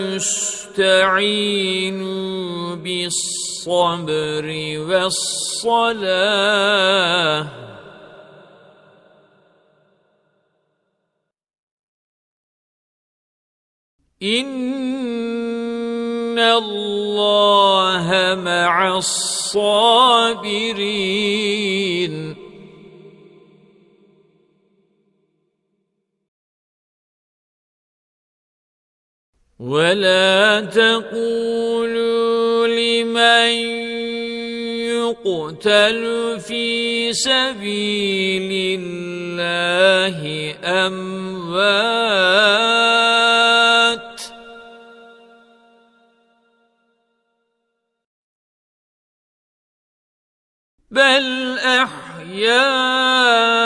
استعينوا بالصبر والصلاة. إن الله مع الصابرين. ولا تقولوا لمن يقتل في سبيل الله أموات بل أحياء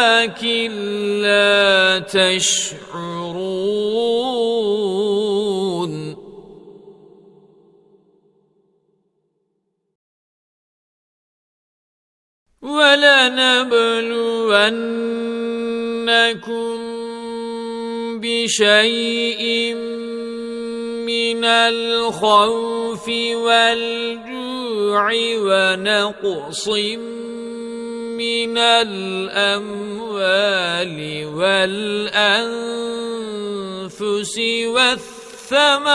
ولكن لا تشعرون. ولنبلونكم بشيء من الخوف والجوع ونقص من الأموال والأنفس والثمرات.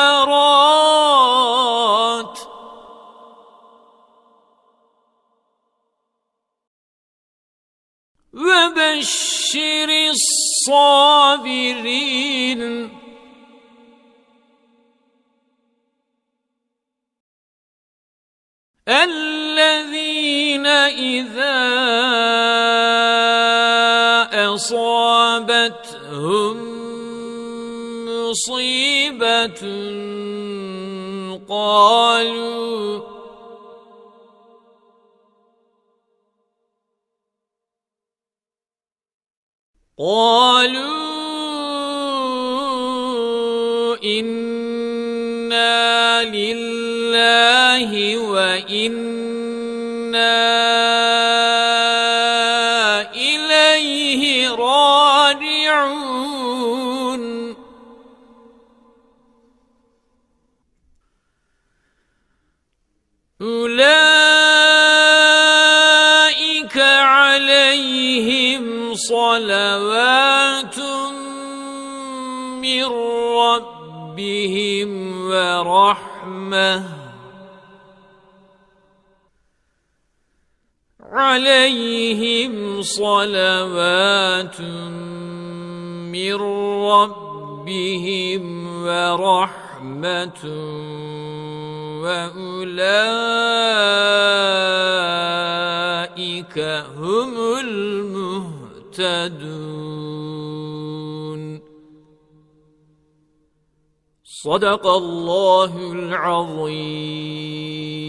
وبشر الصابرين. الذين إذا أصابتهم مصيبة قالوا قالوا إنا لله وإنا من ربهم ورحمة. عليهم صلوات من ربهم ورحمة. وأولئك هم المهتدون. صدق الله العظيم.